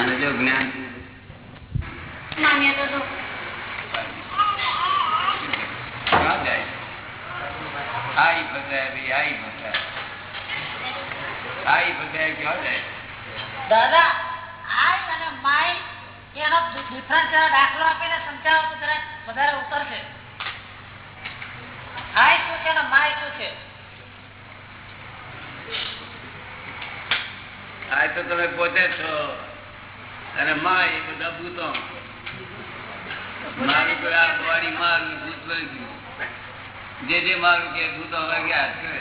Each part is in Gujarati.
અને જો જ્ઞાન. આઈ ફસાય ભાઈ આઈ ફસાય આઈ ફસાય ક્યાં જાય? દાદા આઈ અને માય એનો ડિફરન્સ દાખલો આપીને સમજાવો તો જરા વધારે ઉતરશે આઈ શું છે અને માય શું છે? આઈ તો તમે પોતે છો. અને માં એ બધા ભૂતો. મારું આ બોડી મારું ભૂત વળી ગયું. જે જે મારું કે ભૂતો હવે ગયા કરે.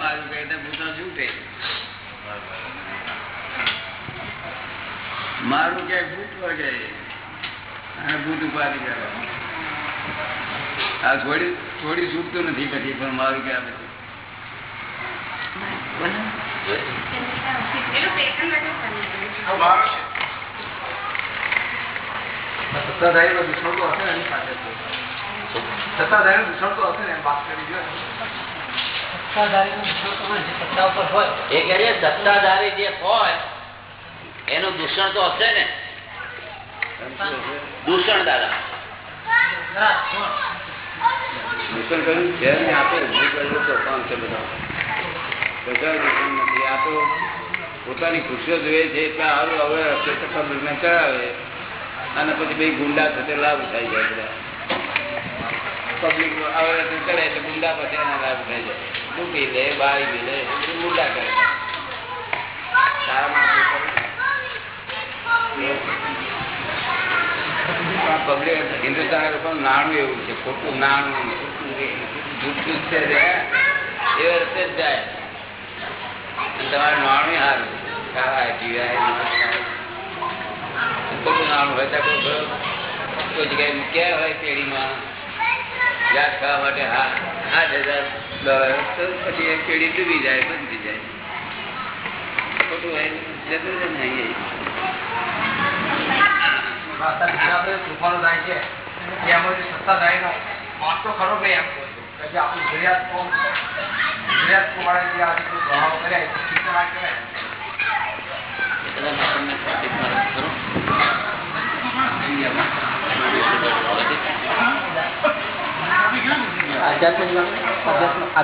મારું કે ભૂતો છૂટે. મારું કે ભૂત વગે અને ભૂત ઉપાધિ કરે. આ થોડી થોડી છૂટતું નથી પછી પણ મારું કે આ બધું. સત્તાધારી નો દૂષણ તો હશે ને એની પાસે સત્તાધારી નું દૂષણ તો હશે ને વાત કરી જો હોય, સત્તાધારી જે એનું દૂષણ તો હશે ને દૂષણ દાદા. દૂષણ કર્યું છે ને આ તો કામ છે બધા બધા દૂષણ નથી આ તો પોતાની ખુશીઓ જોઈએ છે, એટલે સારું હવે રસ્તે તકબરને ચડાવે અને પછી ભાઈ ગુંડા થશે લાભ ઉઠાઈ જાય બધા. પબ્લિક હવે રસ્તે ચડે, એટલે ગુંડા પછી એના લાભ ઉઠાઈ જાય દુખી લે બાળી લે ગુંડા કરે. પબ્લિક હિન્દુસ્તાન પણ નાણું એવું છે, ખોટું નાણું, ખોટું જૂઠું છે એ રસ્તે જ જાય. તમારે નાણું સારું. ખાવાય નાણું હોય ત્યાં કોઈ કોઈ જગ્યાએ મૂક્યા હોય પેઢીમાં યાદ ખાવા માટે હા, આઠ હજાર ડોલર તો પછી એ પેઢી ડૂબી જાય, બંધ જાય. ખોટું હોય, જતું રહે ને અહીંયા. અત્યારે બીજા તોફાનો થાય છે એમાંથી સત્તાધારી નો વાંક તો ખરો ભાઈ એમ કહું છું. કે જે આપણું જરૂરિયાત કોમ જરૂરિયાત જે આ રીતનું પ્રભાવ કરે એ કહેવાય?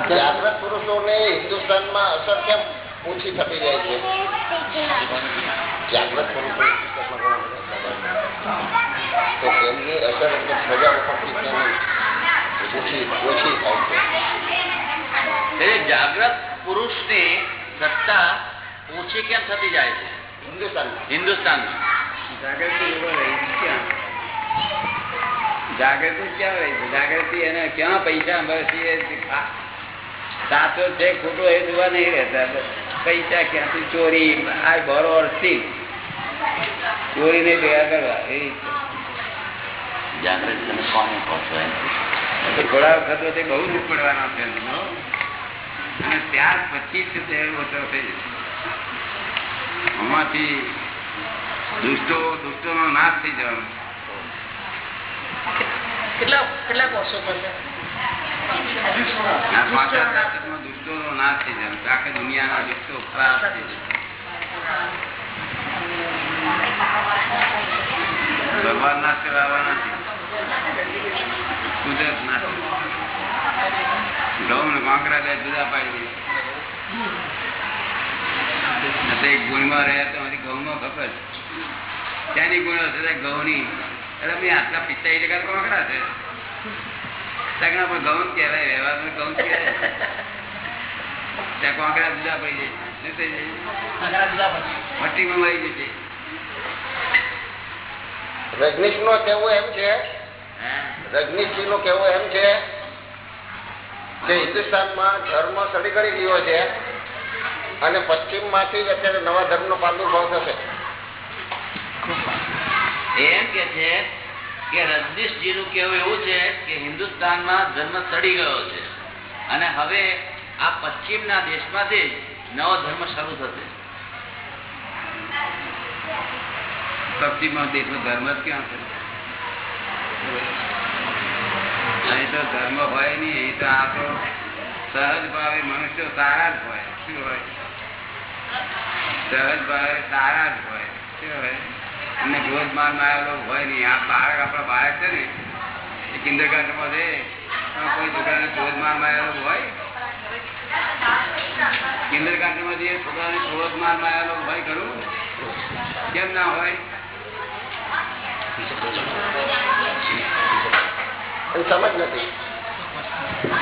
જાગૃત પુરુષોને હિન્દુસ્તાનમાં અસર કેમ ઓછી થતી જાય છે? જાગૃત પુરુષો. તો એમની અસર સજા વખતથી ઓછી ઓછી થાય છે. એટલે જાગ્રત પુરુષની સત્તા ઓછી કેમ થતી જાય છે? હિન્દુસ્તાનમાં. જાગૃતિ ક્યાં? જાગૃતિ ક્યાં રહી છે? જાગૃતિ એને ક્યાં પૈસા મળશે? સાચો છે ખોટો એ જોવા નહીં રહેતા. પૈસા ક્યાંથી? ચોરી આ બરોબરથી ચોરી નહીં ભેગા કરવા. એ જાગૃતિ તમે કોને એમ? થોડા વખત બહુ દુઃખ પડવાના છે. અને ત્યાર પછી જ તે ઓછો થઈ જશે. આમાંથી દુષ્ટો દુષ્ટોનો નાશ થઈ જવાનો. કેટલા વર્ષો નાશ થઈ જવાનો. આખી દુનિયાના દુષ્ટો ખરાબ થઈ જશે. ભગવાન નાશ કરાવવા નથી કુદરત નાશ ને કાંકરા બે જુદા પાડી દે. એક ગુણમાં રહ્યા તો મારી ઘઉંમાં ખબર ત્યાંની ગુણ હશે ઘઉંની. એટલે મેં આટલા પિસ્તાઈ ટકા કાંકરા છે. ત્યાં પણ ઘઉં કહેવાય વ્યવહારમાં ઘઉં કહેવાય. ત્યાં કાંકરા જુદા પડી જાય. શું થઈ જાય? આગળ જુદા પછી મટ્ટીમાં મળી જશે. રજનીશ નો કેવું એમ છે? હા. રજનીશજી નું કેવું એમ છે? કે હિન્દુસ્તાનમાં ધર્મ સડી કરી ગયો છે અને પશ્ચિમમાંથી જ અત્યારે નવા ધર્મ નો પ્રાદુર્ભાવ થશે. એમ કે છે કે રજનીશજી નું કેવું એવું છે કે હિન્દુસ્તાનમાં ધર્મ સડી ગયો છે. અને હવે આ પશ્ચિમના દેશમાંથી જ નવો ધર્મ શરૂ થશે. પશ્ચિમમાં દેશનો ધર્મ જ ક્યાં છે? અહીં તો ધર્મ હોય નહીં અહીં તો આ તો સહજ ભાવે મનુષ્યો સારા જ હોય, શું હોય? સહજ ભાવે સારા જ હોય, શું હોય? અને ક્રોધ માન માયેલો હોય નહીં. આ બાળક આપણા બાળક છે ને, એ કિન્દર ગાર્ડનમાં છે કોઈ છોકરાને ક્રોધ માન માયેલો હોય? કિન્દર ગાર્ડનમાં જે છોકરાને ક્રોધ માન માયેલો હોય ખરું? કેમ ના હોય? સમજ નથી.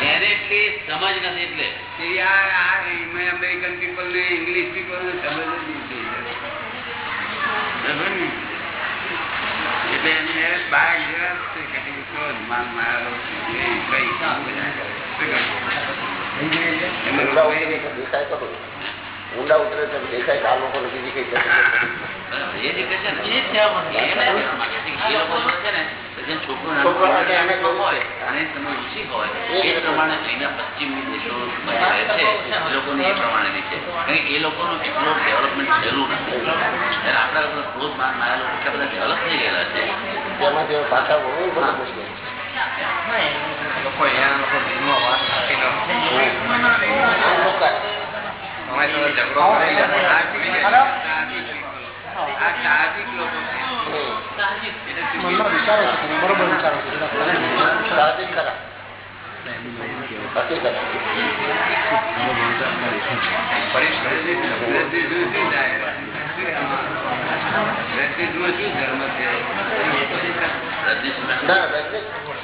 એને એટલી સમજ નથી એટલે. યાર આ અમેરિકન પીપલ ને ઇંગ્લિશ પીપલ ને સમજ જ નથી? એટલે ઊંડા ઉતરે તો દેખાય કે આ લોકોને બીજી કઈ એ જે છોકરું હોય અને હોય પ્રમાણે અહીંના પશ્ચિમી છે લોકોને એ પ્રમાણેની છે. કારણ કે એ લોકોનું એટલું ડેવલપમેન્ટ થયેલું નથી. ત્યારે આપણા લોકો ક્રોધ માર માયા લોકો એટલા બધા ડેવલપ થઈ ગયેલા છે. લોકો અહીંયા લોકો ઝઘડો આ સાહજિક લોકો છે મનમાં વિચારો છો તમે બરોબર વિચારો છો સાહજિક ખરા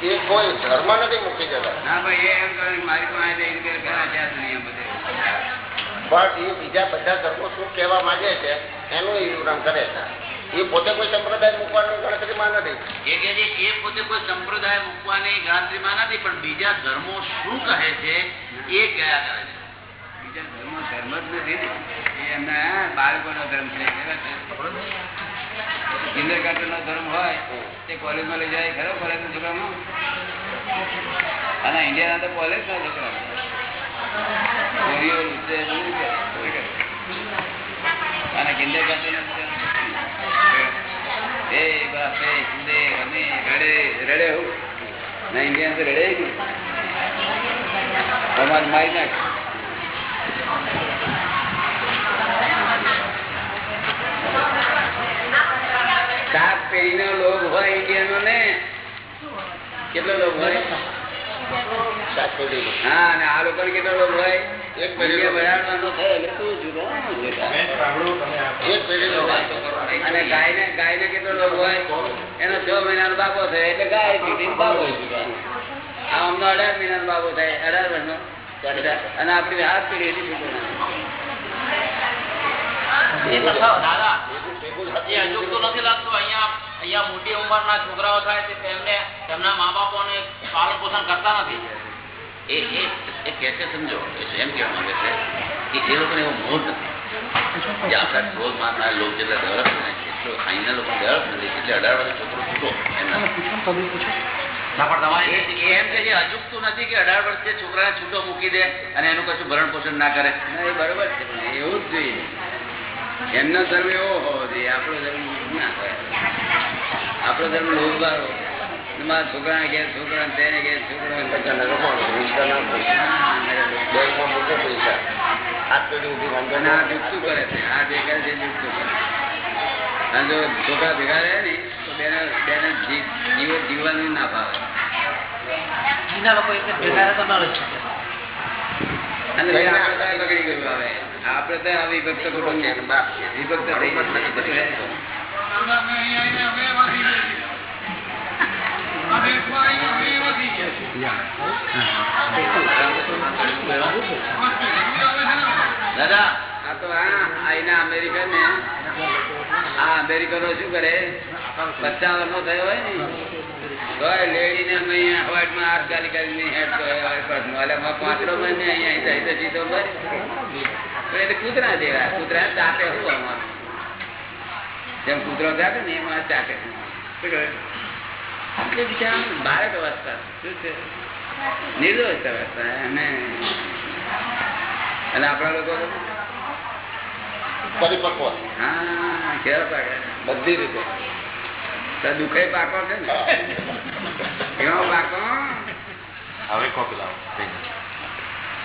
એ કોઈ ધર્મ નથી મૂકી જતા ના ભાઈ એમ મારી પાસે પણ એ બીજા બધા ધર્મો શું કહેવા માંગે છે એનું એ વિવરણ કરે છે. એ પોતે કોઈ સંપ્રદાય મૂકવાની ગણતરીમાં નથી. એ કે એ પોતે કોઈ સંપ્રદાય મૂકવાની ગણતરીમાં નથી પણ બીજા ધર્મો શું કહે છે એ કયા કરે છે? બીજા ધર્મ ધર્મ જ નથી એમના બાળકોનો ધર્મ છે છે. કિન્ડરગાર્ટન નો ધર્મ હોય તે કોલેજમાં લઈ જાય ખરો કોલેજ ના છોકરામાં? અને ઇન્ડિયાના તો કોલેજ ના છોકરા અને કિન્ડરગાર્ટન એ બાપે કૂદે હોય ઇન્ડિયાનો ને? કેટલો લોભ હોય? હા અને આ લોકો કેટલો લોભ હોય? એક થાય એટલે તું જુદો અને ગાયને ગાયને કેટલો લોભ હોય? એનો છ મહિનાનો બાપો થાય એટલે ગાય દીધી ને આ અમનો અઢાર મહિનાનો થાય અઢાર વર્ષનો. અને આપણી હાથ પેઢી મોટી ઉંમરના છોકરાઓ થાય છે તેમને તેમના મા બાપોને પાલન પોષણ કરતા નથી. એ એ એ છે સમજો એમ કહેવા માંગે છે કે એ લોકોને એવો મોહ નથી. જે આપણા ક્રોધ માનનાર લોકો જેટલા ડેવલપ થાય એટલો અહીંના લોકો ડેવલપ નથી એટલે અઢાર વર્ષ છોકરો છૂટો એમ કે નથી કે અઢાર વર્ષે છોકરાને મૂકી દે અને એનું કશું ભરણ પોષણ ના કરે. એ બરોબર છે એવું જ જોઈએ. એમનો ધર્મ એવો હોવો જોઈએ. આપણો ધર્મ ના હોય આપણો ધર્મ લોભારો મારા છોકરાને ઘેર છોકરા તેને ઘેર છોકરા છોકરા ભેગા રહે ને તો બેને બેને જીવો જીવવાનું ના ભાવે આપણે તો ગયું હવે? આપણે તો આ વિભક્ત વિભક્ત ગયું. દાદા, આ તો આઈના અમેરિકન ને. આ અમેરિકનો શું કરે? પચાસ વર્ષનો થયો હોય ને. કૂતરા જેવા. કૂતરા ચાટે હું જેમ કૂતરો ચાટે ને એમાં ચાટે? એટલે બિચારા બાળક અવસ્થા. શું છે? નિર્દોષ અવસ્થા અને અને આપણા લોકો પરિપક્વ. હા કેવા પાકે બધી રીતે. દુઃખે પાકો છે ને? પાકો? હવે કોપી લાવો.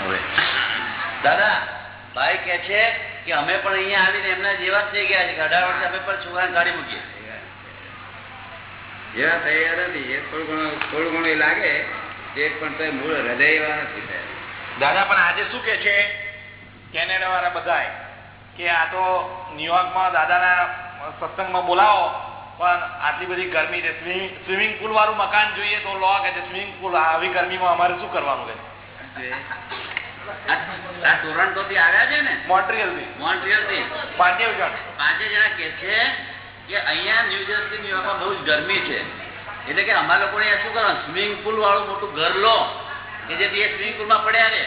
હવે. દાદા ભાઈ કે છે કે અમે પણ અહીંયા આવીને એમના જેવા જ થઈ ગયા છે અઢાર વર્ષે અમે પણ છોકરાને કાઢી મૂકીએ એવા તૈયાર નથી એ થોડું ઘણું થોડું ઘણું લાગે તે પણ તો મૂળ હૃદય એવા નથી દાદા પણ આજે શું કે છે? કેનેડા વાળા બધા કે આ તો ન્યુયોર્કમાં દાદાના સત્સંગમાં બોલાવો પણ આટલી બધી ગરમી છે. સ્વિમિંગ પુલ વાળું મકાન જોઈએ તો લો કે સ્વિમિંગ પુલ આવી ગરમીમાં અમારે શું કરવાનું છે? ટોરન્ટો થી આવ્યા છે ને? મોન્ટ્રીયલથી મોન્ટ્રિયલથી પાંચે જણ પાંચે જણા કે છે કે અહીંયા ન્યૂ જર્સી ન્યુયોર્કમાં બહુ જ ગરમી છે. એટલે કે અમારા લોકોને અહીંયા શું કરવાનું? સ્વિમિંગ પુલ વાળું મોટું ઘર લો કે જેથી એ સ્વિમિંગ પુલમાં પડ્યા રે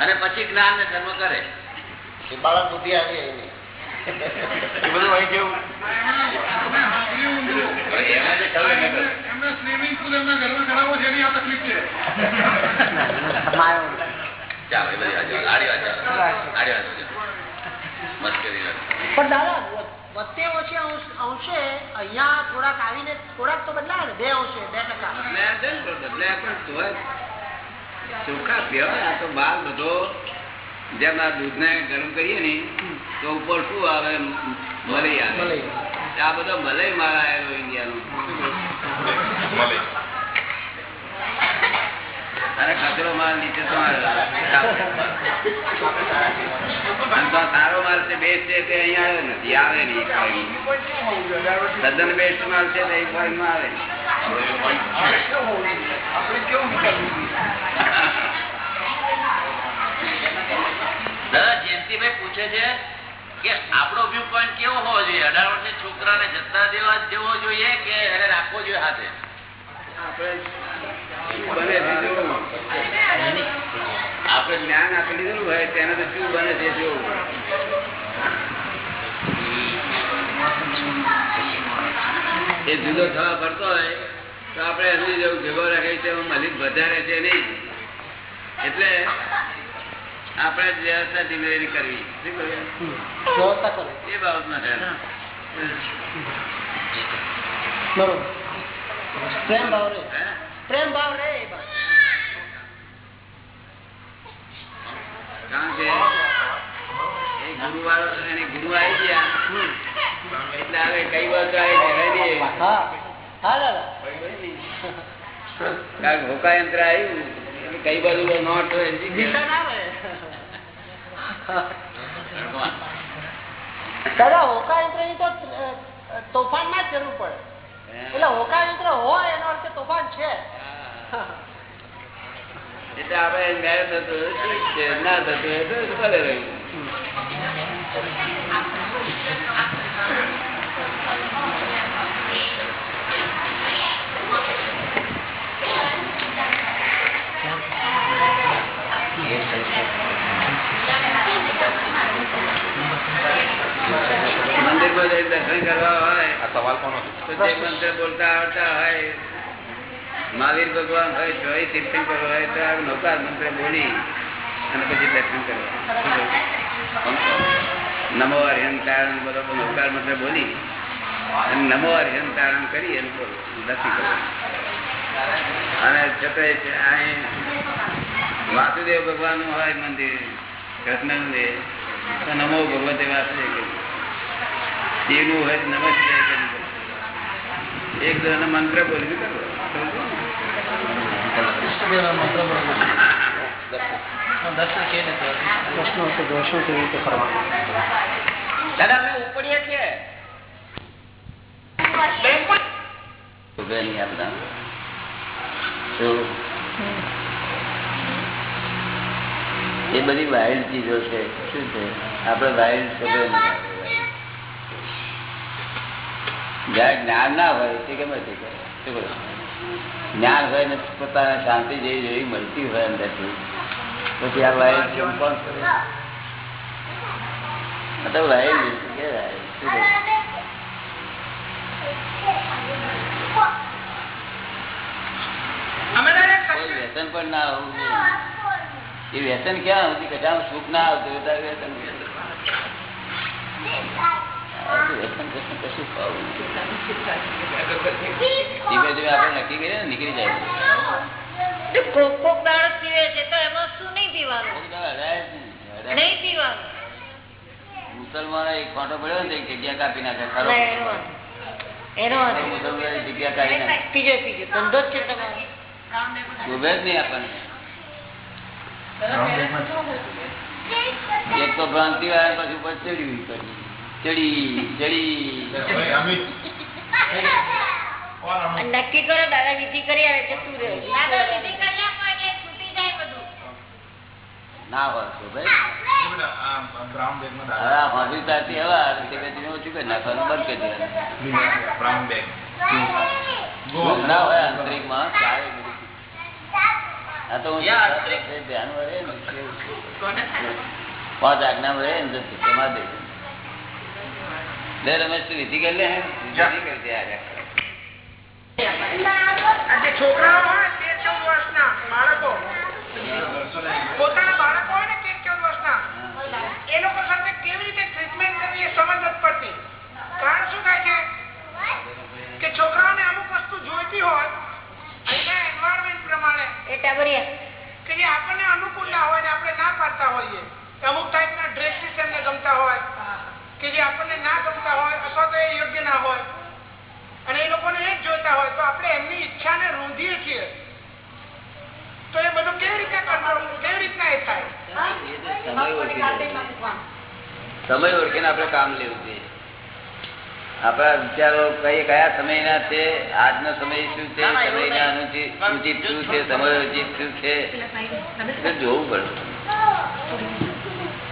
અને પછી જ્ઞાન ને ધર્મ કરે. બાળક બુદ્ધિ આવી એ બધું કેવું. ચાલો એ બધી વાત આડી વાત ચાલો. આડી વાત ચાલો. મસ્કરી વાત. પણ દાદા વધતે ઓછે અંશ- અહીંયા થોડાક આવીને થોડાક તો બદલાય ને બે અંશે બે ટકા. બદલાય પણ ચોખ્ખા કહેવાય આ તો બાર બધો જેમ આ દૂધને ગરમ કરીએ ને તો ઉપર શું આવે? મલઈ આવે. આ બધો મલઈ મારા આવેલો ઇન્ડિયાનો અને કચરો માલ નીચે સારો માલ છે બેસ્ટ છે તે અહીંયા આવ્યો નથી આવે નહીં કોઈ. તદ્દન બેસ્ટ માલ છે તે અહીં આવે. જયંતિભાઈ પૂછે છે કે આપણો વ્યૂ પોઈન્ટ કેવો હોવો જોઈએ? અઢાર વર્ષે છોકરાને જતા દેવા જેવો જોઈએ કે એને રાખવો જોઈએ હાથે? આપણે બને છે જોવું. આપણે જ્ઞાન આપી દીધું હોય તેને તો શું બને છે જોવું? એ જુદો થવા પડતો હોય તો આપણે હજી જેવું ભેગો રાખે છે મલિક વધારે છે નહીં. એટલે આપણે વ્યવસ્થા કરવી. એ બાબતમાં. બરોબર. પ્રેમ ભાવ રે હે? પ્રેમ ભાવ રહે કારણ કે ગુરુ વાળો ગુરુ આવી ગયા. એટલે હવે કઈ બાજુ આવી કારણ આવ્યું કઈ બાજુ નોટ. ના રહે દાદા હોકા યંત્રની તો તોફાનમાં જ જરૂર પડે. એટલે હોકા યંત્ર હોય એનો અર્થ તોફાન છે. એટલે આપણે મેરેજ થતું ઠીક છે ના થતું તો ભલે રહ્યું મંદિરમાં દર્શન કરવા હોય આ સવાલ કોનો જે મંત્ર બોલતા આવડતા હોય મહાવીર ભગવાન હોય ચોવીસ તીર્થંકર હોય, તો આ નૌકાર મંત્ર બોલી અને પછી દર્શન કરવા નમો અર્હન તારણ બરોબર, નૌકાર મંત્ર બોલી અને નમો અર્હન તારણ કરી એનું બોલો. દર્શન કરવા અને છતાંય અહીં વાસુદેવ ભગવાનનું હોય મંદિર કૃષ્ણ તો નમો ભગવતે વાસુદેવ. શિવનું હોય તો નમસ્તે. એક મંત્ર બોલી કરો એ બધી વાઇલ્ડ ચીજો છે. શું છે? આપણે વાઇલ્ડ આપણે જ્યાં જ્ઞાન ના હોય તે ગમે તે કરે? શું? જ્ઞાન હોય ને પોતાને શાંતિ જેવી જેવી મળતી હોય અંદરથી પછી આ વાઇલ્ડ કેમ કોણ કરે? કે વ્યસન પણ ના આવવું એ વ્યસન ક્યાં આવતી કશામાં સુખ ના આવતું વ્યસન. ધીમે ધીમે આપણે નક્કી કરીએ ને નીકળી જાય મુસલમાનો એક ફોટો પડ્યો ને જગ્યા કાપી નાખે ખરો આપણને એક તો ભ્રાંતિ વાળા પછી. ચડ્યું ચડી ચડી. નક્કી કરો દાદા વિધિ કરી આવે જતું રહે? દાદા વિધિ કરી આપો છૂટી જાય બધું. ના ધીમે ધીમે ઓછું કરી નાખવાનું બંધ કરી દેવાનું. ના હોય આંતરિકમાં ચાલે આ તો હું યા, આંતરિક. ધ્યાન વળે ને. કેવું પાંચ આજ્ઞા વળે ને તો દેજો દે. આજે તેર ચૌદ વર્ષના બાળકો. પોતાના બાળકો હોય ને તેર ચૌદ વર્ષના. એ લોકો સાથે કેવી રીતે ટ્રીટમેન્ટ કરવી એ સમજ નથી પડતી. કારણ શું થાય છે? કે છોકરાઓને અમુક વસ્તુ જોઈતી હોય અહીંના એન્વાયરમેન્ટ પ્રમાણે કે જે આપણને અનુકૂળ ના હોય ને આપણે ના પાડતા હોઈએ. અમુક ટાઈપના ડ્રેસીસ એમને ગમતા હોય. કે જે આપણને ના ગમતા હોય અથવા તો એ યોગ્ય ના હોય. અને એ લોકોને એ જ જોતા હોય તો આપણે એમની ઈચ્છાને રૂંધીએ છીએ. તો એ બધું કેવી રીતે કંટ્રોલ કેવી રીતના એ થાય? સમય. સમય ઓળખીને આપણે કામ લેવું જોઈએ. આપણા વિચારો કઈ કયા સમયના છે આજનો સમય શું છે સમય ના, સમયના અનુચિત શું છે સમય ઉચિત શું છે? જોવું પડે.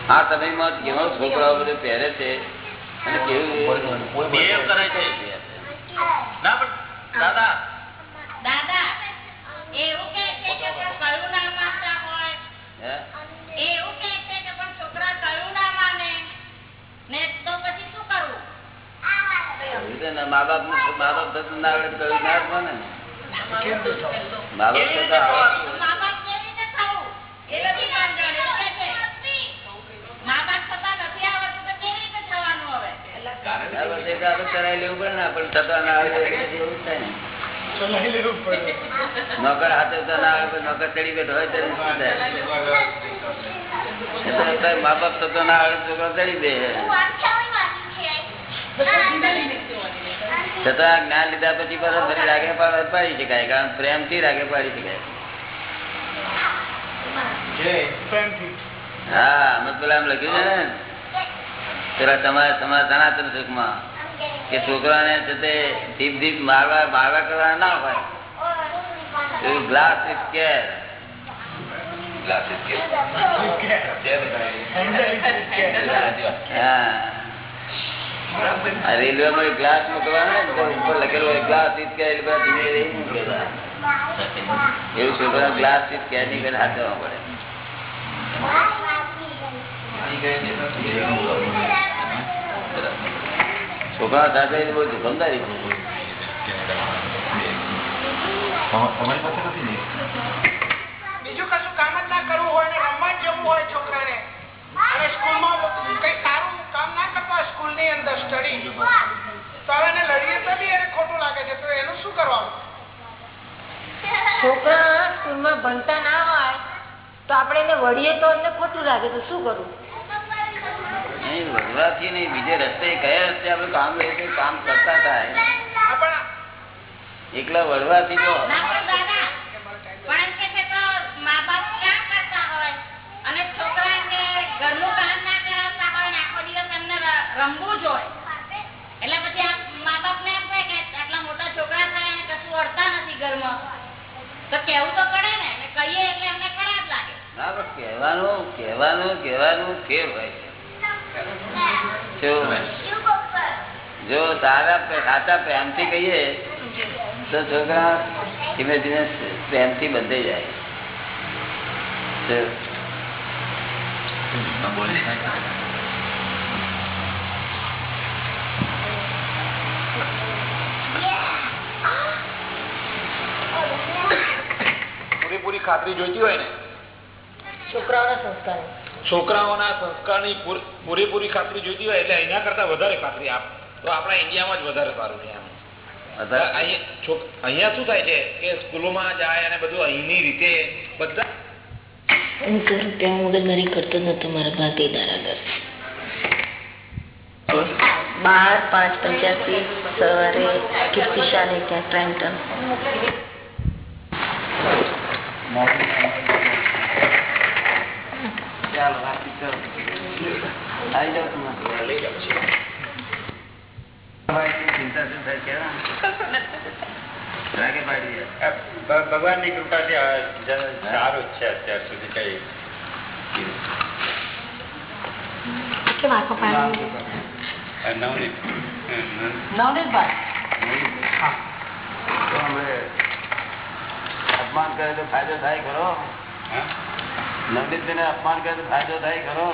આ સમયમાં કેવો છોકરાઓ બધું પહેરે છે અને કેવું કરે છે. ના પણ દાદા દાદા એવું કે છે કે પણ કયું ના માનતા હોય એવું કે છે કે પણ છોકરા કયું ના માને ને તો પછી શું કરવું ના, મા બાપ મા બાપ થતું ના આવડે કયું ના માને ને. મા બાપ થતા આવડે. મા બાપ કેવી રીતે થવું એ નથી સમજણ એવું કે છે મા બાપ થતા નથી આવડતું તો કેવી રીતે થવાનું હવે આ બધે તો આપણે કરાવી લેવું પડે ને પણ થતા ના આવડે એટલે પછી એવું જ થાય ને. નોકર હાથે તો ના આવે નોકર ચડી બેઠો હોય તો મા બાપ થતો ના આવે છોકરો ચડી દે છતાં જ્ઞાન લીધા પછી પાછા ફરી રાગે પાડી શકાય કારણ પ્રેમથી રાગે પાડી શકાય. હા અમે પેલા એમ લખ્યું છે ને. પેલા તમારા તમારા સનાતન સુખમાં કે છોકરાને છે તે ધીપ ધીપ મારવા મારવા કરવા ના હોય. Glass with care glass with હા. રેલવે માં ગ્લાસ મૂકવાનો ને ઉપર લખેલું ગ્લાસ વિથ કેર. એવું છોકરા ગ્લાસ વિથ કેરની પેલા હાથ પડે છોકરા સાથે બહુ જોખમદારી બીજું કશું કામ જ ના કરવું હોય ને રમવા જ જવું હોય છોકરાને. અને સ્કૂલમાં કઈ સારું કામ ના કરતા સ્કૂલની અંદર સ્ટડી તો હવે એને લડીએ તો બી એને ખોટું લાગે છે. તો એનું શું કરવાનું? છોકરા સ્કૂલમાં ભણતા ના હોય તો આપણે એને વળીએ તો એમને ખોટું લાગે. તો શું કરવું નહીં નહીં બીજે રસ્તે કયા રસ્તે આપણે કામ લઈએ કામ કરતા થાય. એકલા વળવાથી તો દાદા પણ કે મા બાપ ના રમવું એટલે એમ થાય કે આટલા મોટા છોકરા થાય અને કશું અડતા નથી ઘરમાં. તો કેવું તો પડે ને? કહીએ એટલે એમને ખરાબ લાગે. ના પણ કહેવાનું કહેવાનું કહેવાનું ફેર હોય. જો. જો સારા પ્રે- સાચા પ્રેમથી કહીએ તો છોકરા ધીમે ધીમે પ્રેમથી બંધાઈ જાય. પૂરેપૂરી ખાતરી જોઈતી હોય ને? છોકરાઓના સંસ્કાર. છોકરાઓના સંસ્કારની પૂર- પૂરેપૂરી ખાતરી જોઈતી હોય એટલે અહીંયા કરતા વધારે ખાતરી આપ. તો આપણા ઇન્ડિયામાં જ વધારે સારું છે અહીંયા શું થાય છે કે સ્કૂલોમાં જાય અને બધું અહીંની રીતે બધા હું તો રૂપિયા મગજમારી કરતો નતો મારા ભાગીદાર આગળ બાર પાંચ પંચ્યાસી સવારે કીર્તિશાને ત્યાં ટ્રેન્ટન ચાલો બાકી ચલો. આવી તમે. લઈ જાય ભગવાનની કૃપા થી સારું છે અત્યાર સુધી કઈ નવનીત નવનીતભાઈ અપમાન કરે તો ફાયદો થાય ખરો. હા? નવનીતભાઈને અપમાન કરે તો ફાયદો થાય ખરો.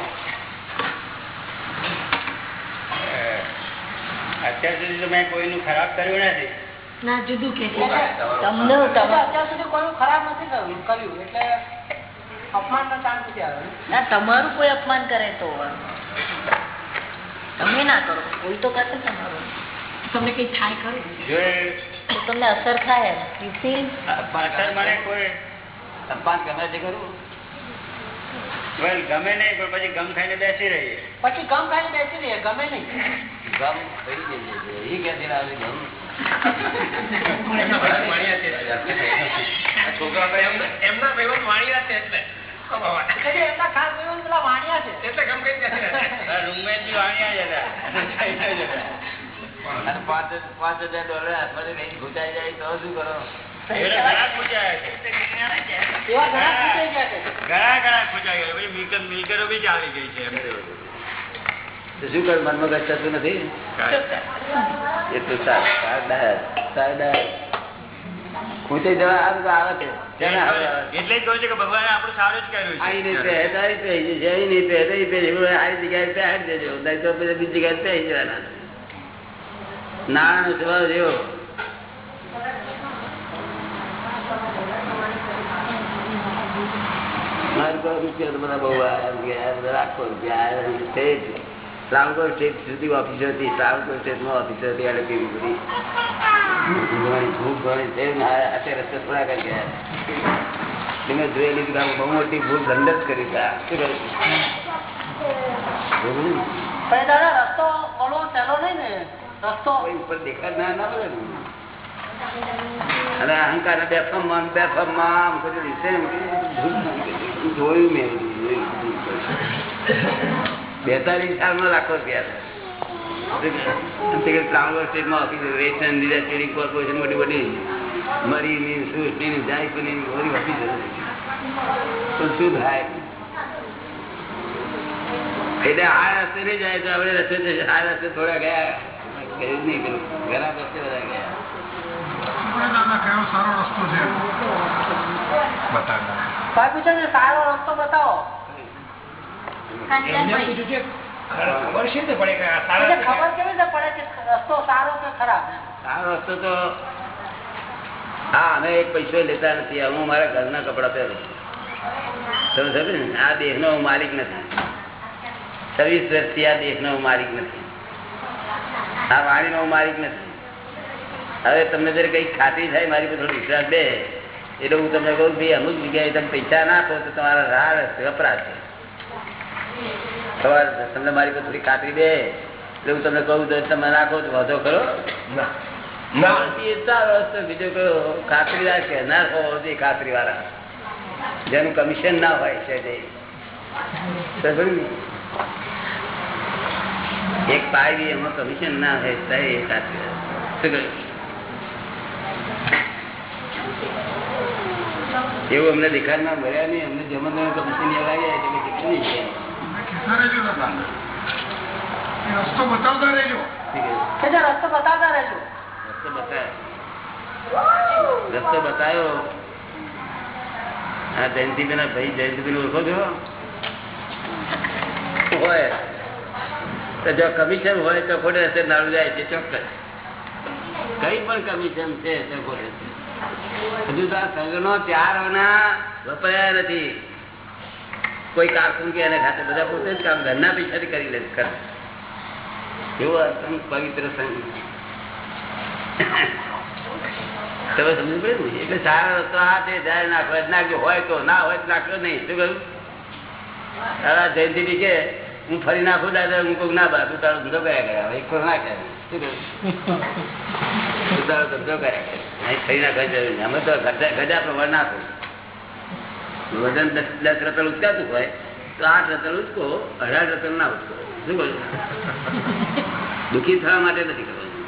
અત્યાર સુધી તો મેં કોઈનું ખરાબ કર્યું નથી. ના જુદું કે છે. તમને અત્યાર સુધી કોઈનું ખરાબ નથી કર્યું કર્યું. એટલે અપમાન નો ચાન્સ નથી આવ્યો ના તમારું કોઈ અપમાન કરે તો તમે ના કરો. કોઈ તો કરશે તમારું. તમને કઈ થાય ખરું? તમને અસર થાય અસર મને કોઈ અપમાન ગમે છે ખરું. વેલ ગમે નહીં પણ પછી ગમ ખાઈને બેસી રહીએ. પછી ગમ ખાઈને બેસી રહીએ ગમે નહીં. ગમ થઈ જઈએ એ ક્યાંથી આવે ગમ. છોકરા એમના ભાઈઓ વાણિયા છે એટલે. પાંચ પાંચ હજાર ડોલર હાથમાંથી નહીં ઘૂંચાઈ જાય તો શું કરો? છે. છે. છે. શું કરું? મનમાં નથી? એ તો જવા આવે છે. છે આવે. એટલે જ કહું છું કે ભગવાને આપણું સારું જ કર્યું છે. નહીં પહેરી જશે, આઈ નહીં પહેરે તો પહેરી જશે. આ જગ્યાએ પહેરી દેજો. નહીં તો બીજી જગ્યાએ પહેરી જવાના. નાણાંનો સ્વભાવ એવો. મારી રૂપિયા તો બધા બહુ આવ્યા. લાખો રૂપિયા આવ્યા. સ્ટેટ સ્ટેટ સુધી ઓફિસો હતી રામગઢ સ્ટેટમાં ઓફિસો હતી એટલે કેવી બધી ઘણી ભૂલ ઘણી છે ને આ અત્યારે રસ્તે થોડા કરી ગયા તમે જોઈ લીધું બહુ મોટી ભૂલ દંડ જ કરી આ. શું દાદા રસ્તો સહેલો નહીં ને રસ્તો ઉપર દેખાડ ના ના પડે ને. અહંકાર ને બેફમમાં ને માં આમ કરી દીધું છે. ને, ભૂલ ના કરી. જોયું મેં. બેતાલીસ સાલમાં લાખો કોર્પોરેશન શું થાય? એટલે આ રસ્તે નહીં જાય આપણે રસ્તે આ રસ્તે થોડા ગયા. નહીં ઘણા બધા ગયા. ભાઈ પૂછે છે સારો રસ્તો બતાવો. ખબર છે ને પડે કે આ એટલે સારા ખબર કેવી રીતે પડે કે રસ્તો સારો કે ખરાબ? સારો રસ્તો તો હા અમે એક પૈસો લેતા નથી હું મારા ઘરના કપડા પહેરું તમે સમજ ને આ દેહનો હું માલિક નથી. છવ્વીસ વર્ષથી આ દેહનો હું માલિક નથી. આ વાણીનો હું માલિક નથી. હવે તમને જયારે કઈ ખાતરી થાય મારી પર થોડો વિશ્વાસ બે. એટલે હું તમને કહું ભાઈ અમુક જગ્યાએ તમે પૈસા નાખો તો તમારા રાહ વપરાશ તમને મારી પર થોડી ખાતરી દે એટલે હું તમને કહું તો તમે નાખો તો વાંધો ના. રસ્તો બીજો કયો? ખાતરીદાર કહેનાર હોવો જોઈએ ખાતરી વાળા. જેનું કમિશન ના હોય છે ને? એક પાય એમાં કમિશન ના હોય એ ખાતરી શું એવું અમને દેખાડમાં મળ્યા નહીં અમને જમવાનું કમિશન એવા આવ્યા એટલે નહીં. રસ્તો બતાવતા રહેજો. રસ્તો બતાવતા રહેજો. રસ્તો બતાવ્યો રસ્તો બતાવ્યો. આ જયંતિભાઈ ના ભાઈ જયંતિભાઈ ઓળખો છો? હોય. તો જો કમિશન હોય તો ખોટે રસ્તે નાડું જાય છે ચોક્કસ. કઈ પણ કમિશન છે તો ખોટે. હજુ તો આ સંઘનો ચાર આના વપરાયા નથી. કોઈ કારકુન કે એને ખાતે બધા પોતે જ કામ ઘરના પૈસાથી કરી લે કરે. એવો અસંગ પવિત્ર સંઘ. તમે સમજ પડે ને? એટલે સારો રસ્તો આ છે જાય નાખો નાખજો હોય તો ના હોય તો નાખજો નહીં. શું કહ્યું? તારા જયંતિ કે, હું ફરી નાખું દાદા, હું કોઈ ના બાજુ તારો ધંધો કયા ગયા એક ના કરે? શું કહ્યું? તું તારો ધંધો કર્યા કરે અહીં વજન દસ રતલ ઉચકાતું હોય, તો આઠ રતલ ઉચકો, અઢાર રતલ ના ઉચકો. શું કહ્યું દુઃખી થવા માટે નથી કરવાનું.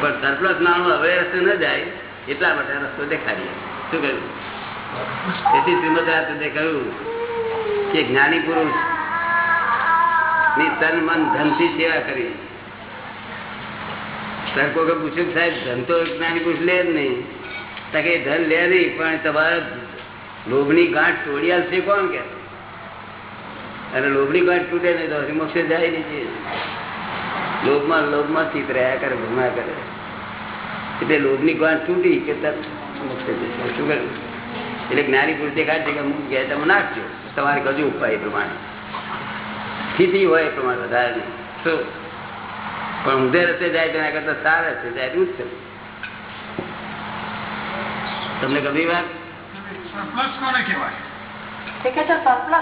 પણ સરપ્લસ નાણું હવે રસ્તે ન જાય, એટલા માટે રસ્તો દેખાડીએ. શું કહ્યું? તેથી શ્રીમદ કહ્યું કે જ્ઞાની પુરુષની તન મન ધનથી સેવા કરી. સર કોઈ પૂછ્યું સાહેબ, ધન તો જ્ઞાની પુરુષ લે નહીં. તકે ધન લે નહીં, પણ તમારા લોભની ગાંઠ તોડી આવશે કોણ કે? અને લોભની ગાંઠ તૂટે નહીં તો મોક્ષે જાય નહીં લોભમાં લોભમાં ચિત રહ્યા કરે ભૂમા કરે. એટલે લોભની ગાંઠ તૂટી કે જશે શું કરે? એટલે જ્ઞાની પુરુષ દેખાય છે કે હું ગયા તમે નાખજો. તમારે ગજુ ઉપાય એ પ્રમાણે. સ્થિતિ હોય એ પ્રમાણે વધારે નહીં. શું પણ ઊંધે રસ્તે જાય તેના કરતા સારા રસ્તે જાય એવું જ છે. તમને ગમી વાત?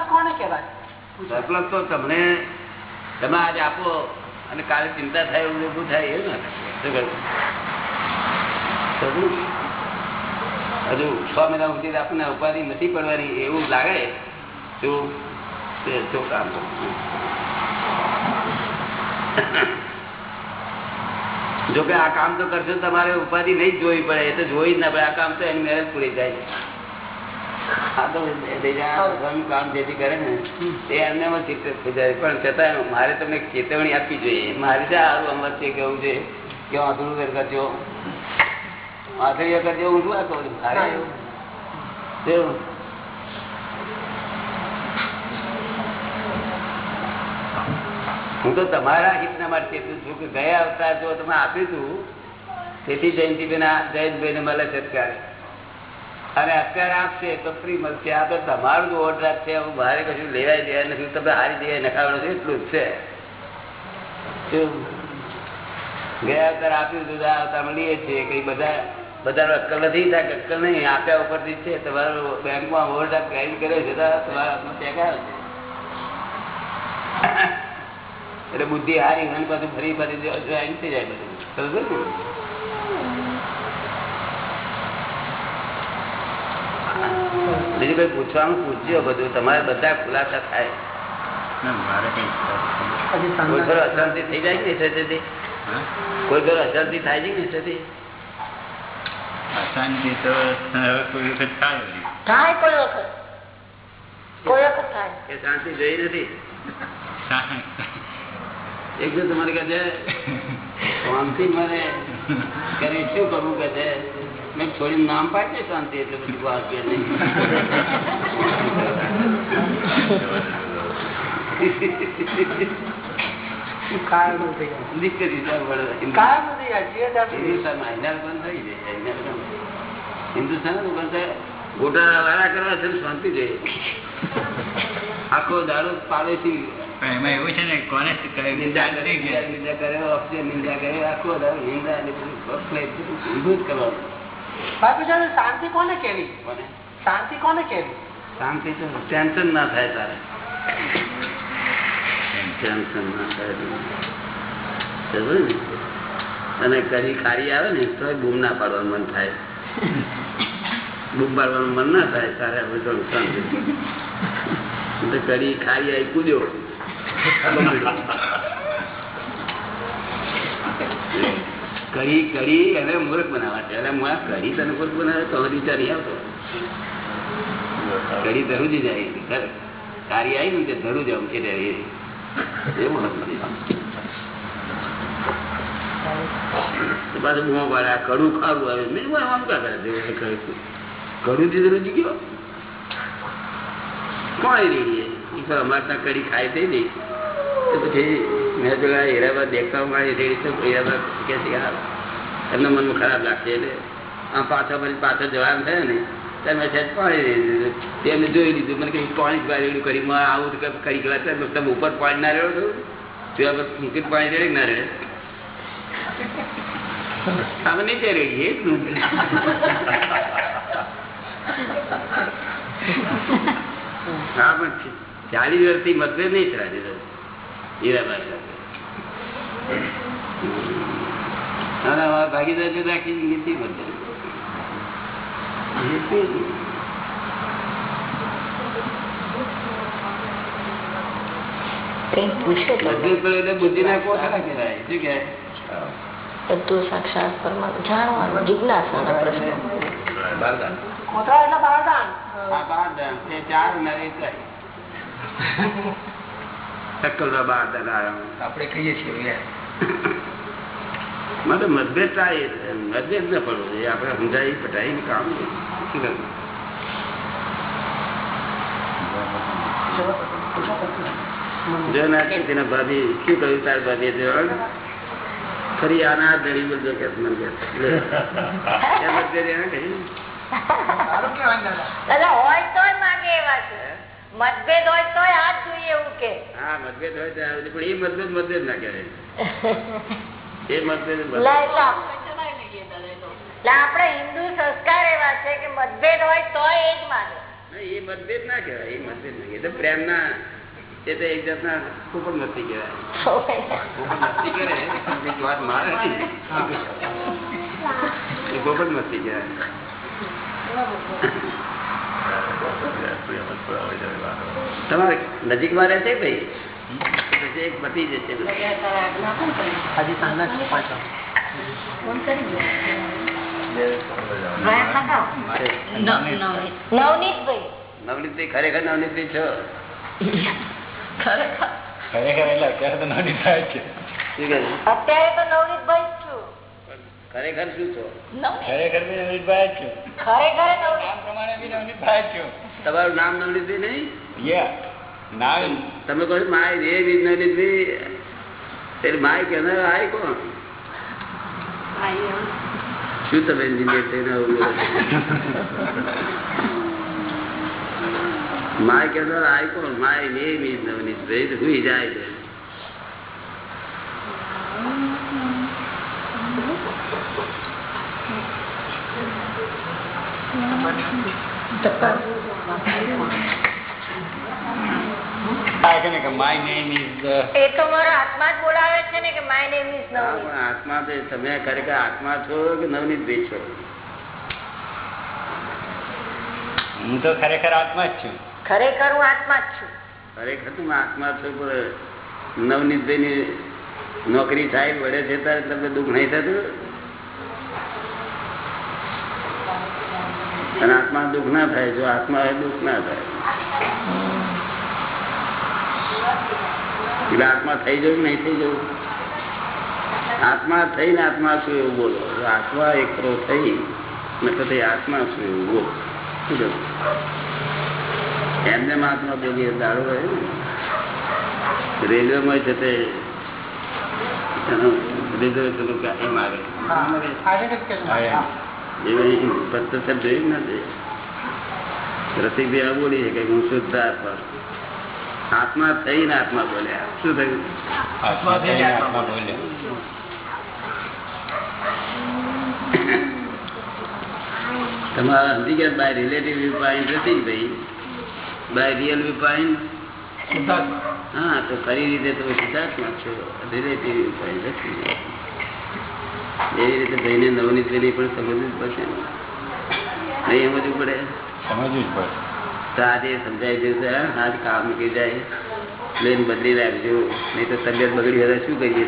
કોને કહેવાય? સરપ્લસ તો તમને તમે આજે આપો અને કાલે ચિંતા થાય એવું થાય એવું ના? હજુ છ મહિના સુધી આપણને ઉપાધિ નથી પડવાની એવું લાગે? તો તે તો કામ? કરવું. જો કે આ કામ તો કરશો તમારે ઉપાધિ નહીં જોવી પડે એ તો જોઈ જ ના પડે આ કામ તો એની મહેનત પૂરી જાય આ તો કામ જેથી કરે ને તે એમને પણ છતાં મારે તમને ચેતવણી આપવી જોઈએ. મારે સારું અમર છે કેવું છે કે આધુનિક કરજો. આધુનિક કરજો હું શું આ કહું છું મારે કેવું? હું તો તમારા હિતના માટે ચેતું છું કે ગયા અવતાર જો તમે આપ્યું હતું તેથી જયંતિબેન જયંતભાઈને મળે છે અત્યારે. અને અત્યારે આપશે તો ફ્રી મળશે. આ તો તમારું જ ઓર્ડર છે. હું મારે કશું લેવાય દેવાય નથી. તમે હારી દેવાય નખાવડો છે એટલું જ છે. ગયા અવતાર આપ્યું હતું આ અવતાર લઈએ છીએ કઈ બધા બધા અક્કલ નથી થાય, અક્કલ નહીં. આપ્યા ઉપરથી છે. તમારો બેંકમાં ઓવરડ્રાફ્ટ ગાઈડ કર્યો છે તમારા હાથમાં ચેક આવે છે. એટલે બુદ્ધિ હારી અને પાછું ફરી પાછી જોઈન થઈ જાય બધું બરોબર ને? બીજું કઈ પૂછવાનું પૂછજો બધું તમારે બધા ખુલાસા થાય મારે કઈ હજી કોઈ ઘર સંદાસ અશાંતિ થઈ જાય કે નહીં થતી? કોઈ ઘર અશાંતિ થાય છે કે નહીં થતી? અશાંતિ તો હવે કોઈ વખત થાય વળી. થાય કોઈ વખત કોઈ વખત થાય કે શાંતિ જોઈ નથી થાય. એક તો તમારે કહે છે શાંતિ મને કરી શું કરવું કે છે મેં થોડી નામ પાડે શાંતિ એટલે બધી વાત કે ગોટાળા વાળા કરવા છે શાંતિ જોઈએ. આખો દારૂ પાડોશી પણ એમાં એવું છે ને કોને? નિંદા કરે નિંદા કરે નિંદા કરે આખો નિંદા બધું બધું કરવાનું. શાંતિ કોને કેવી? શાંતિ કોને કેવી? શાંતિ તો ટેન્શન ના થાય તારે. ટેન્શન ના થાય ને? અને કદી ખારી આવે ને તો બૂમ ના પાડવાનું મન થાય. બૂમ પાડવાનું મન ના થાય તારે તો શાંતિ. તો કડી ખારી આવી કૂદ્યો કઢી કઢી એને મૂર્ખ બનાવવા છે. એટલે હું કઢી તને મૂર્ખ બનાવે તો વિચાર નહીં આવતો. કઢી ધરું જ જાય કાર્ય આવી ને ધરું જ આમ એટલે એવું હતું. કડું ખારું આવે. મેં આમ કા કરે? કડું કડું થી ગયો કોણ એ અમારે ત્યાં કડી ખાઈ થઈ નહીં. તો પછી મેં પેલા હીરાબાદ દેખાવા માંડી રેડી તો હીરાબાદ કે છે એમના મનમાં ખરાબ લાગશે એટલે આમ પાછા પછી પાછળ જવાનું થયો ને તમે છે પાણી દીધું તેમને જોઈ લીધું. મને કંઈક પાણી જ કરી માં આવું કરી ગયેલા તો તમે ઉપર પાણી ના રેડો છું? ત્યાં પર મૂકી પાણી રેડે ના રેડે. અમે નીચે રેડીએ. હા, પણ ચાલીસ વર્ષથી મતભેદ નહીં થયા હીરાબાઈ ભાગીદાર કોઠા કહેવાય. શું કહેવાય બધું સાક્ષાત પરમાત્મા. જાણવાનું જિજ્ઞાસાનો પ્રશ્ન. બારદાન. કોતરા એટલે ચાર નવી કઈ અક્કલના બારદાન આપણે કહીએ છીએ મને મતભેદ થાય મતભેદ ન પડવો જોઈએ. આપણે સમજાવી પટાવી કામ નહીં. શું કરવું? જો ના કે ભાભી શું કહ્યું તાર ભાભી ફરી આના ગરીબ બોલજો કે મને દાદા હોય તો માગે એવા છે. મતભેદ હોય તો હાથ જોઈએ એવું કે. હા મતભેદ હોય તો પણ એ મતભેદ મતભેદ ના કહેવાય. એ મતભેદ આપણે હિન્દુ સંસ્કાર એવા છે કે મતભેદ હોય તો એ જ માને. એ મતભેદ ના કહેવાય એ મતભેદ ના કહેવાય. તો પ્રેમના એ તો એક જાતના કુપન મસ્તી કહેવાય. કુપન મસ્તી કરે એક વાત મારે નહીં. એ કહેવાય. તમારે નજીકમાં રહેશે ભાઈ? પતી જશે આજે સાંજના છ પાછા નવનીતભાઈ નવનીતભાઈ ખરેખર નવનીતભાઈ છો? ખરેખર. ખરેખર એટલે અત્યારે તો નવનીત થાય છે? અત્યારે તો નવનીતભાઈ ખરેખર શું છો? ખરેખર નવનીતભાઈ છું. ખરેખર નામ પ્રમાણે બી નવનીતભાઈ છું. તમારું નામ નવનીતભાઈ નહીં? યા નામ. તમે કહો માય રે બી નવનીતભાઈ. પેલી માય કહેનાર આય કોણ? શું તમે engineer થઈને? માય કે આય કોણ? માય રે બી નવનીતભાઈ. તો સુઈ જાય છે આ કે ને કે માય નેમ ઇઝ એ તો મારો આત્મા જ બોલાવે છે ને કે માય નેમ ઇઝ હા, નવનીત પણ આત્મા તો તમે ખરેખર આત્મા છો કે નવનીતભાઈ છો? હું તો ખરેખર આત્મા જ છું. ખરેખર હું આત્મા જ છું. ખરેખર તું આત્મા છો નવનીતભાઈ ની નોકરી થાય વડે છે ત્યારે તમને દુઃખ નહીં થતું? અને આત્મા દુઃખ ના થાય જો આત્મા હોય દુઃખ ના થાય. એટલે આત્મા થઈ જવું નહીં થઈ જવું આત્મા થઈને આત્મા શું એવું બોલો? આત્મા એકરો થઈ નથી આત્મા શું એવું બોલો? શું કહ્યું? એમને આત્મા બોલીએ દાડો હોય ને. રેલવેમાં છે તે રેલવે પેલું ક્યાંય મારે? એ પત્તર જોયું નથી રસિકભાઈ બોલી કે હું શુદ્ધ આત્મા આત્મા થઈને આત્મા બોલ્યા. શું થયું? આત્મા થઈને આત્મા બોલ્યો. તમારા સમજી ગયા by relative view point Rasikbhai by real view point હા તો ખરી રીતે તમે સિદ્ધાર્થમાં છો. રિલેટિવ વ્યૂ પોઈન્ટ રસિકભાઈ એવી રીતે ભાઈને નવનીત પેલી પણ સમજવું જ પડશે નહીં સમજવું પડે? સમજવું જ પડે. તો આજે સમજાય જશે આજ કામ મૂકી જાય. પ્લેન બદલી રાખજો. નહીં તો તબિયત બગડી હોય શું કરીએ?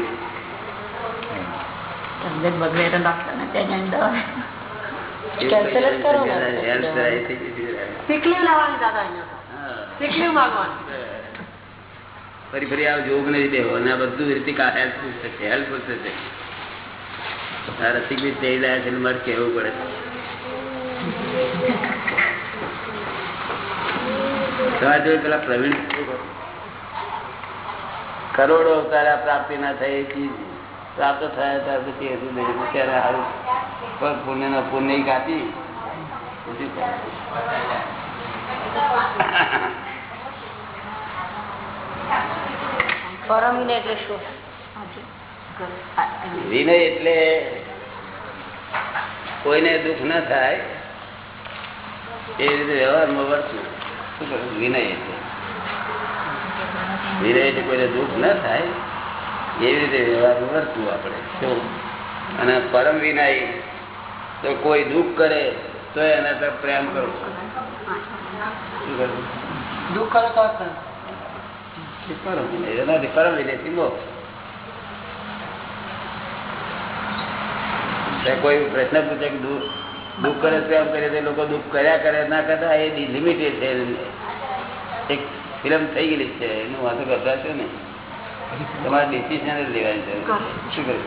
તબિયત બગડે તો ત્યાં કરો ને. હેલ્થ ડ્રાય થઈ જતી રહે. શીખલી લેવાની દાદા અહીંયા તો. હા. શીખલી માંગવાની. ફરી ફરી આ જોગ નહીં દેવો અને આ બધું રીતે હેલ્પફુલ થશે હેલ્પફુલ થશે. આ બી થઈ રહ્યા છે મારે કહેવું પડે પેલા પ્રવીણ કરોડો અવતારા પ્રાપ્તિ ના થઈ ચીજ. પ્રાપ્ત થયા ત્યાર પછી હજુ નહીં. ત્યારે સારું પણ પુણ્ય નો પુણ્ય કાપી. પરમીને એટલે શું? વિનય એટલે કોઈને દુઃખ ના થાય એ રીતે વ્યવહારમાં વર્તવું. શું કરું વિનય એટલે. વિનયથી કોઈને દુઃખ ન થાય એવી રીતે વ્યવહારમાં વર્તવું આપણે. શું અને પરમ વિનય તો કોઈ દુઃખ કરે તો એને તો પ્રેમ કરવો શું કરવું? દુઃખ કરો તો પરમ વિનય. એનાથી પરમ વિનયથી મોક્ષ. કોઈ પ્રશ્ન પૂછે કે દુઃખ દુઃખ તો એમ કરે તે લોકો દુઃખ કર્યા કરે ના કરતા એ લિમિટેડ છે. એક ફિલ્મ થઈ ગયેલી છે એનું વાતો કરતા છે ને? તમારે ડિસિઝન જ લેવાની છે. શું કરે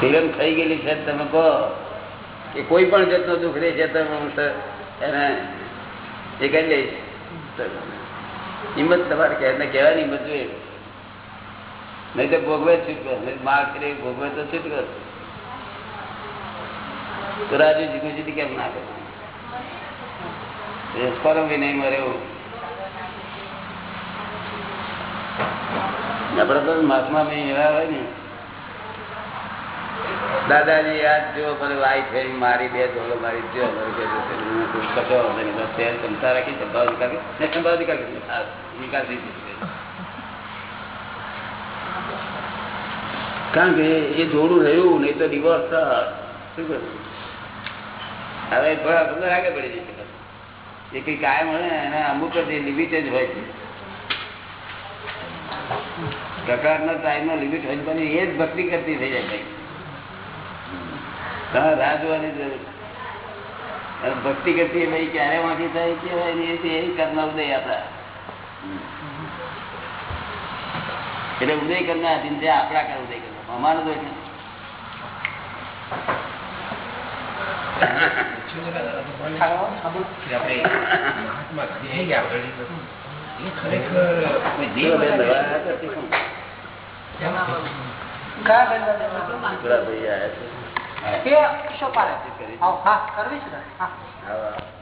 ફિલ્મ થઈ ગયેલી છે તમે કહો કે કોઈ પણ જાતનો દુઃખ રહે છે તમે હું એને એ કરી લઈશ. હિંમત તમારે કહે કહેવાની હિંમત જોઈએ. નહીં તો ભોગવે છૂટકો માર કરે ભોગવે તો છૂટકો તો રાજુ જીગુ જીતી કેમ ના કરે? એ પરમ વિનય મરે એવું આપડે તો એવા હોય ને. દાદાજી યાદ જો પેલું આઈ થઈ મારી બે ધોલો મારી જો તેલ ક્ષમતા રાખી સંભાવ નિકાલ સંભાવ. કારણ કે એ જોડું રહ્યું નહીં તો ડિવોર્સ શું કરું હવે થોડા પંદર આગળ પડી જશે. એ કઈ કાયમ હોય ને, એના અમુક જ લિમિટેડ હોય છે. પ્રકારનો ટાઈમનો લિમિટ હોય છે, પણ એ જ ભક્તિ કરતી થઈ જાય તમારે રાહ જોવાની જરૂર ભક્તિ કરતી ભાઈ ક્યારે વાંચી થાય કેવાય એ કરનાર ઉદય આપડા એટલે ઉદય કરનાર કર ઉદય અમારો તો એટલે. હા, કરવી છે.